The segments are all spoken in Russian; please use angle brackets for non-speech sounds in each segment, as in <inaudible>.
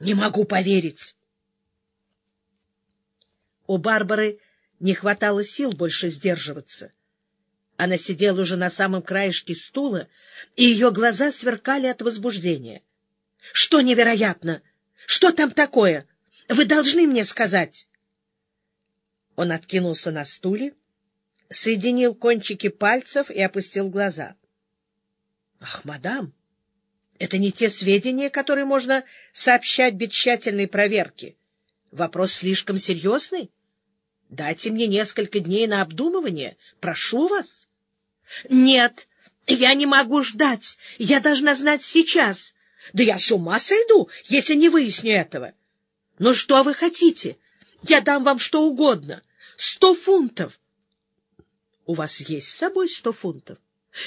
Не могу поверить. У Барбары не хватало сил больше сдерживаться. Она сидела уже на самом краешке стула, и ее глаза сверкали от возбуждения. — Что невероятно? Что там такое? Вы должны мне сказать. Он откинулся на стуле, соединил кончики пальцев и опустил глаза. — Ах, мадам! Это не те сведения, которые можно сообщать без тщательной проверки. Вопрос слишком серьезный. Дайте мне несколько дней на обдумывание. Прошу вас. Нет, я не могу ждать. Я должна знать сейчас. Да я с ума сойду, если не выясню этого. Ну что вы хотите? Я дам вам что угодно. Сто фунтов. У вас есть с собой сто фунтов?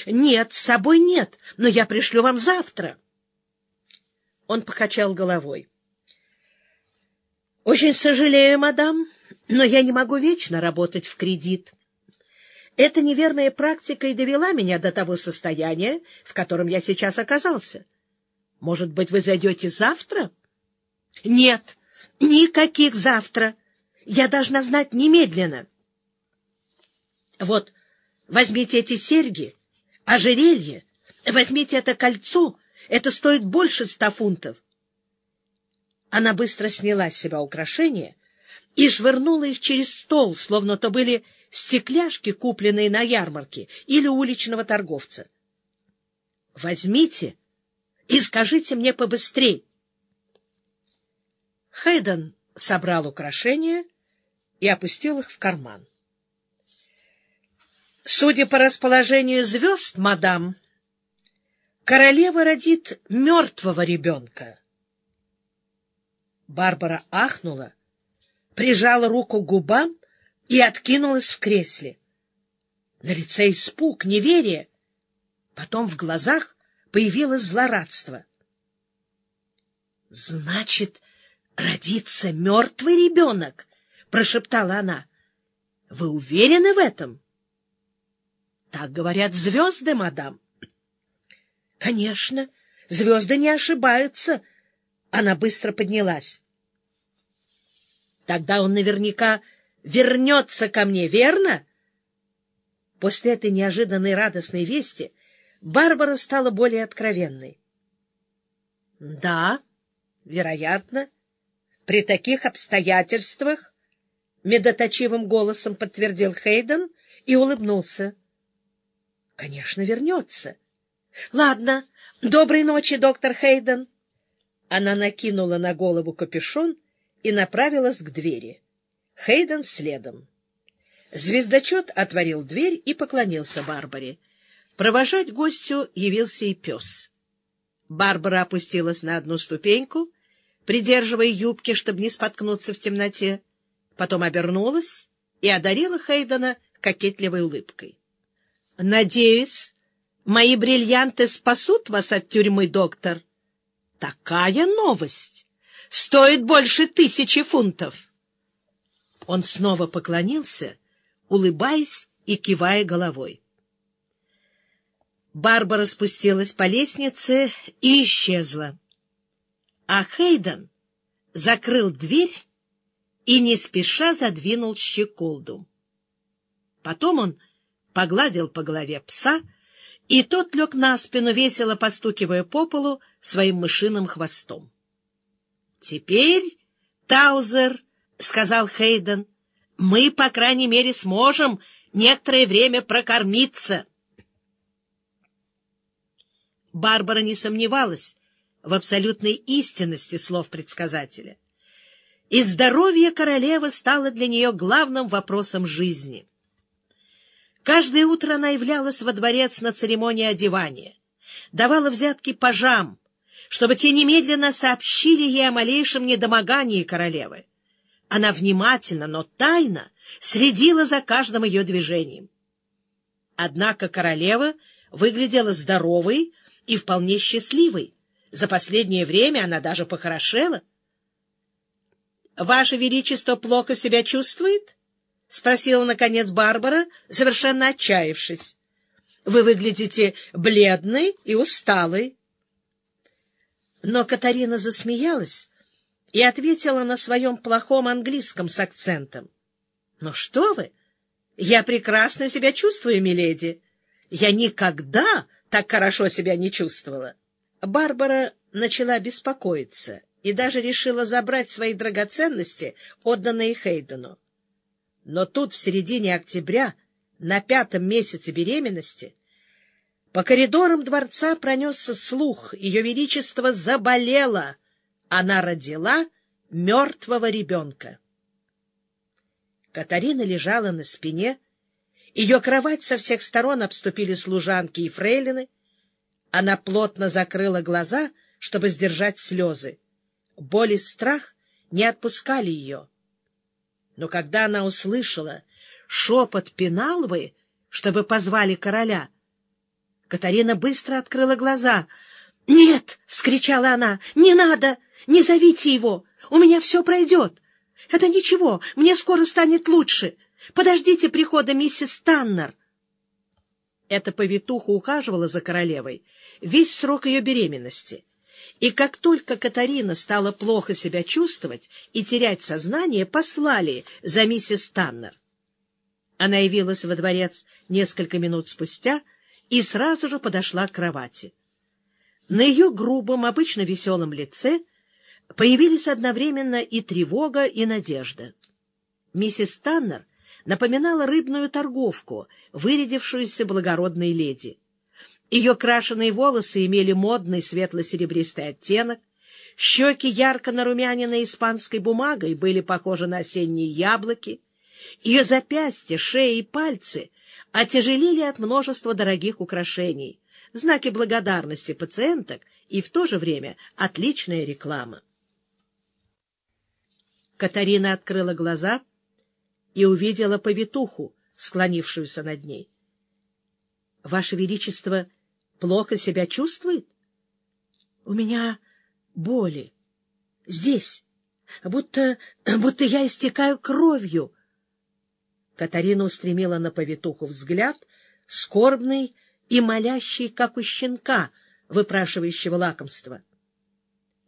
Нет, с собой нет, но я пришлю вам завтра. Он покачал головой. — Очень сожалею, мадам, но я не могу вечно работать в кредит. Эта неверная практика и довела меня до того состояния, в котором я сейчас оказался. Может быть, вы зайдете завтра? — Нет, никаких завтра. Я должна знать немедленно. — Вот, возьмите эти серьги, ожерелье, возьмите это кольцо — это стоит больше ста фунтов. Она быстро сняла с себя украшения и швырнула их через стол, словно то были стекляшки, купленные на ярмарке или уличного торговца. — Возьмите и скажите мне побыстрей. Хейден собрал украшения и опустил их в карман. — Судя по расположению звезд, мадам, королева родит мертвого ребенка. Барбара ахнула, прижала руку к губам и откинулась в кресле. На лице испуг, неверие. Потом в глазах появилось злорадство. — Значит, родится мертвый ребенок? — прошептала она. — Вы уверены в этом? — Так говорят звезды, мадам. Конечно, звезды не ошибаются. Она быстро поднялась. Тогда он наверняка вернется ко мне, верно? После этой неожиданной радостной вести Барбара стала более откровенной. — Да, вероятно, при таких обстоятельствах, — медоточивым голосом подтвердил Хейден и улыбнулся. — Конечно, вернется. —— Ладно. Доброй ночи, доктор Хейден. Она накинула на голову капюшон и направилась к двери. Хейден следом. Звездочет отворил дверь и поклонился Барбаре. Провожать гостю явился и пес. Барбара опустилась на одну ступеньку, придерживая юбки, чтобы не споткнуться в темноте, потом обернулась и одарила Хейдена кокетливой улыбкой. — Надеюсь, Мои бриллианты спасут вас от тюрьмы, доктор. Такая новость! Стоит больше тысячи фунтов. Он снова поклонился, улыбаясь и кивая головой. Барбара спустилась по лестнице и исчезла. А Хейден закрыл дверь и не спеша задвинул щеколду. Потом он погладил по голове пса, и тот лег на спину, весело постукивая по полу своим мышиным хвостом. — Теперь, Таузер, — сказал Хейден, — мы, по крайней мере, сможем некоторое время прокормиться. Барбара не сомневалась в абсолютной истинности слов предсказателя. И здоровье королевы стало для нее главным вопросом жизни — Каждое утро она являлась во дворец на церемонии одевания, давала взятки пажам, чтобы те немедленно сообщили ей о малейшем недомогании королевы. Она внимательно, но тайно следила за каждым ее движением. Однако королева выглядела здоровой и вполне счастливой. За последнее время она даже похорошела. — Ваше Величество плохо себя чувствует? — спросила, наконец, Барбара, совершенно отчаявшись. — Вы выглядите бледной и усталой. Но Катарина засмеялась и ответила на своем плохом английском с акцентом. — Ну что вы! Я прекрасно себя чувствую, миледи. Я никогда так хорошо себя не чувствовала. Барбара начала беспокоиться и даже решила забрать свои драгоценности, отданные Хейдену. Но тут, в середине октября, на пятом месяце беременности, по коридорам дворца пронесся слух, ее величество заболело, она родила мертвого ребенка. Катарина лежала на спине, ее кровать со всех сторон обступили служанки и фрейлины, она плотно закрыла глаза, чтобы сдержать слезы. Боль и страх не отпускали ее. Но когда она услышала шепот Пеналвы, чтобы позвали короля, Катарина быстро открыла глаза. — Нет! — вскричала она. — Не надо! Не зовите его! У меня все пройдет! Это ничего, мне скоро станет лучше! Подождите прихода миссис Таннер! Эта повитуха ухаживала за королевой весь срок ее беременности — и как только Катарина стала плохо себя чувствовать и терять сознание, послали за миссис Таннер. Она явилась во дворец несколько минут спустя и сразу же подошла к кровати. На ее грубом, обычно веселом лице появились одновременно и тревога, и надежда. Миссис Таннер напоминала рыбную торговку, вырядившуюся благородной леди. Ее крашеные волосы имели модный светло-серебристый оттенок, щеки ярко нарумяненные испанской бумагой были похожи на осенние яблоки, ее запястья, шея и пальцы отяжелели от множества дорогих украшений, знаки благодарности пациенток и в то же время отличная реклама. Катарина открыла глаза и увидела повитуху, склонившуюся над ней. — Ваше Величество плохо себя чувствует? — У меня боли. Здесь. Будто, <clears throat> будто я истекаю кровью. Катарина устремила на повитуху взгляд, скорбный и молящий, как у щенка, выпрашивающего лакомства.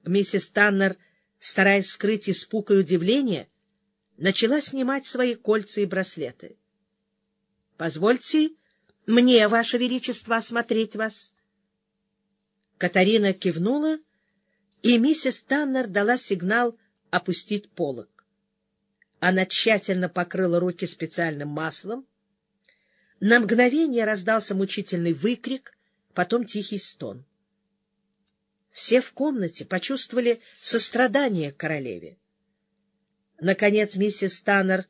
Миссис Таннер, стараясь скрыть испуг и удивление, начала снимать свои кольца и браслеты. — Позвольте мне, Ваше Величество, осмотреть вас. Катарина кивнула, и миссис Таннер дала сигнал опустить полог. Она тщательно покрыла руки специальным маслом. На мгновение раздался мучительный выкрик, потом тихий стон. Все в комнате почувствовали сострадание к королеве. Наконец миссис Таннер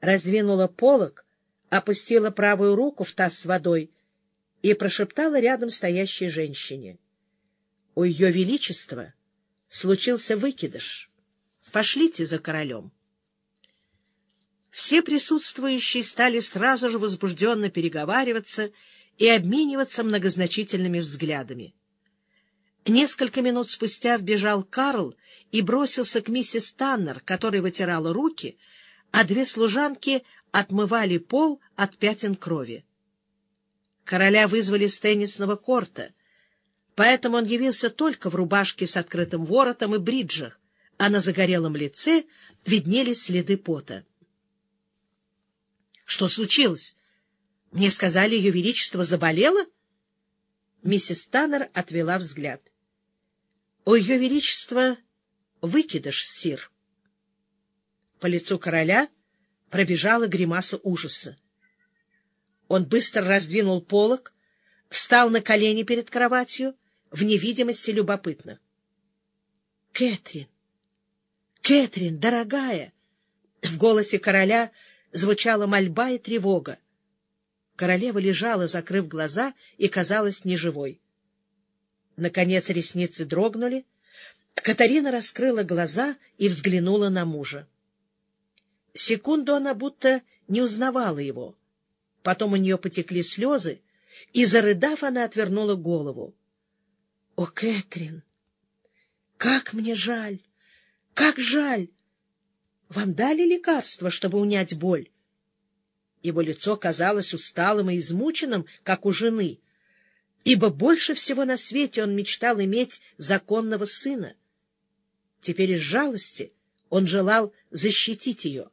раздвинула полог опустила правую руку в таз с водой и прошептала рядом стоящей женщине. — У ее величества случился выкидыш. Пошлите за королем. Все присутствующие стали сразу же возбужденно переговариваться и обмениваться многозначительными взглядами. Несколько минут спустя вбежал Карл и бросился к миссис Таннер, которая вытирала руки, а две служанки отмывали пол от пятен крови. Короля вызвали с теннисного корта, поэтому он явился только в рубашке с открытым воротом и бриджах, а на загорелом лице виднелись следы пота. — Что случилось? Мне сказали, ее величество заболело? Миссис Таннер отвела взгляд. — У ее величества выкидыш, сир. По лицу короля пробежала гримаса ужаса. Он быстро раздвинул полог, встал на колени перед кроватью, в невидимости любопытно. — Кэтрин! Кэтрин, дорогая! В голосе короля звучала мольба и тревога. Королева лежала, закрыв глаза, и казалась неживой. Наконец ресницы дрогнули. Катарина раскрыла глаза и взглянула на мужа. Секунду она будто не узнавала его. Потом у нее потекли слезы, и, зарыдав, она отвернула голову. — О, Кэтрин! Как мне жаль! Как жаль! Вам дали лекарство, чтобы унять боль? Его лицо казалось усталым и измученным, как у жены, ибо больше всего на свете он мечтал иметь законного сына. Теперь из жалости он желал защитить ее.